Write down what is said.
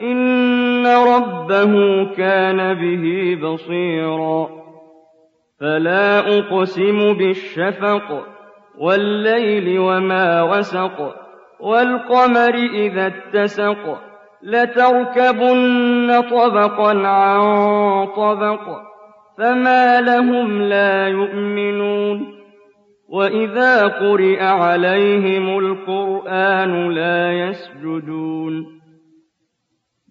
إن ربه كان به بصيرا فلا أقسم بالشفق والليل وما وسق والقمر إذا اتسق لتركبن طبقا عن طبق فما لهم لا يؤمنون وإذا قرئ عليهم القرآن لا يسجدون